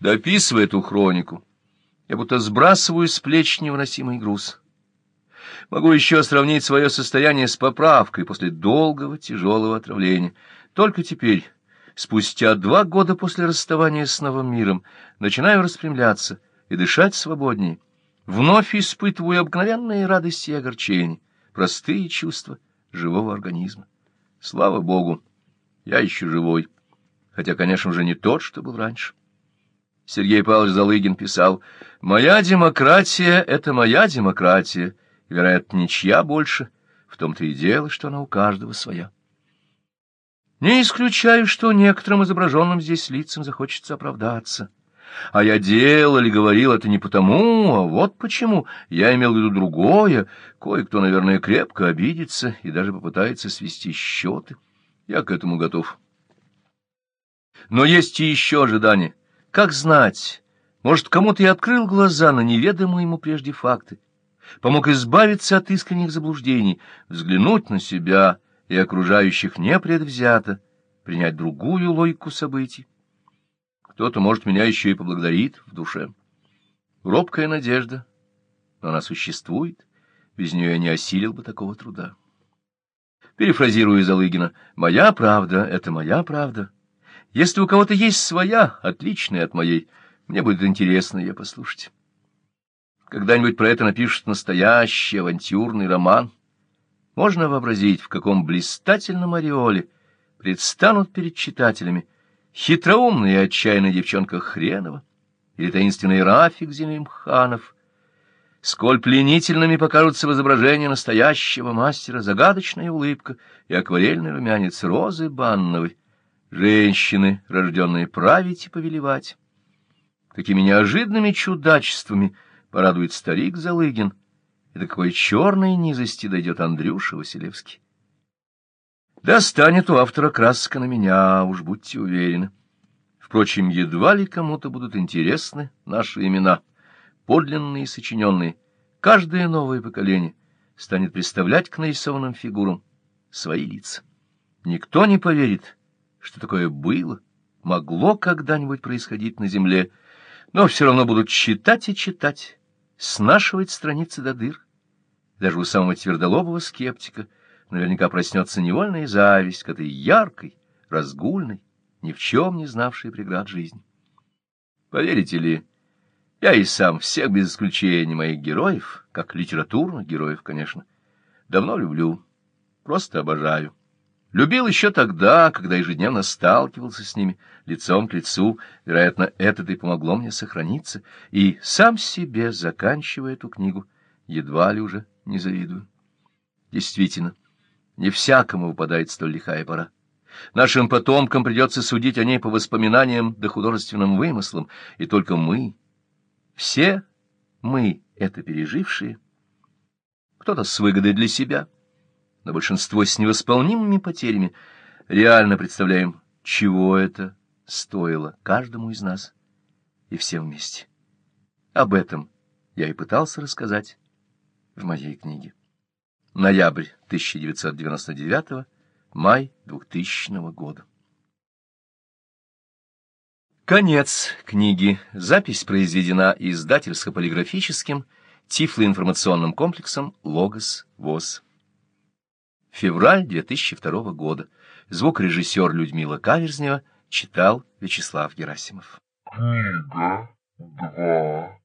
Дописывая эту хронику, я будто сбрасываю с плеч невыносимый груз. Могу еще сравнить свое состояние с поправкой после долгого тяжелого отравления. Только теперь, спустя два года после расставания с новым миром, начинаю распрямляться и дышать свободнее. Вновь испытываю обыкновенные радости и огорчения, простые чувства живого организма. Слава Богу, я еще живой, хотя, конечно, уже не тот, что был раньше. Сергей Павлович Залыгин писал, «Моя демократия — это моя демократия, вероятно, ничья больше, в том-то и дело, что она у каждого своя». Не исключаю, что некоторым изображенным здесь лицам захочется оправдаться. А я делал или говорил это не потому, а вот почему. Я имел в виду другое. Кое-кто, наверное, крепко обидится и даже попытается свести счеты. Я к этому готов. Но есть и еще ожидание. Как знать, может, кому-то и открыл глаза на неведомые ему прежде факты, помог избавиться от искренних заблуждений, взглянуть на себя и окружающих непредвзято, принять другую логику событий. Кто-то, может, меня еще и поблагодарит в душе. Робкая надежда, но она существует, без нее я не осилил бы такого труда. Перефразирую Залыгина, «Моя правда — это моя правда». Если у кого-то есть своя, отличная от моей, мне будет интересно ее послушать. Когда-нибудь про это напишут настоящий авантюрный роман. Можно вообразить, в каком блистательном ореоле предстанут перед читателями хитроумная и отчаянная девчонка Хренова или таинственный Рафик Зелимханов. Сколь пленительными покажутся в изображении настоящего мастера загадочная улыбка и акварельный румянец Розы Банновой женщины, рожденные править и повелевать. Какими неожиданными чудачествами порадует старик Залыгин, и до какой черной низости дойдет Андрюша Василевский. Достанет у автора краска на меня, уж будьте уверены. Впрочем, едва ли кому-то будут интересны наши имена, подлинные и сочиненные. Каждое новое поколение станет представлять к нарисованным фигурам свои лица. Никто не поверит, что такое было, могло когда-нибудь происходить на земле, но все равно будут читать и читать, снашивать страницы до дыр. Даже у самого твердолобого скептика наверняка проснется невольная зависть к этой яркой, разгульной, ни в чем не знавшей преград жизни. Поверите ли, я и сам всех без исключения моих героев, как литературных героев, конечно, давно люблю, просто обожаю. Любил еще тогда, когда ежедневно сталкивался с ними лицом к лицу, вероятно, это-то и помогло мне сохраниться, и сам себе, заканчивая эту книгу, едва ли уже не завидую. Действительно, не всякому выпадает столь лихая пора. Нашим потомкам придется судить о ней по воспоминаниям да художественным вымыслам, и только мы, все мы, это пережившие, кто-то с выгодой для себя — но большинство с невосполнимыми потерями, реально представляем, чего это стоило каждому из нас и всем вместе. Об этом я и пытался рассказать в моей книге. Ноябрь 1999, май 2000 года. Конец книги. Запись произведена издательско-полиграфическим тифлоинформационным комплексом «Логос ВОЗ». Февраль 2002 года. Звукорежиссер Людмила Каверзнева читал Вячеслав Герасимов. Книга 2.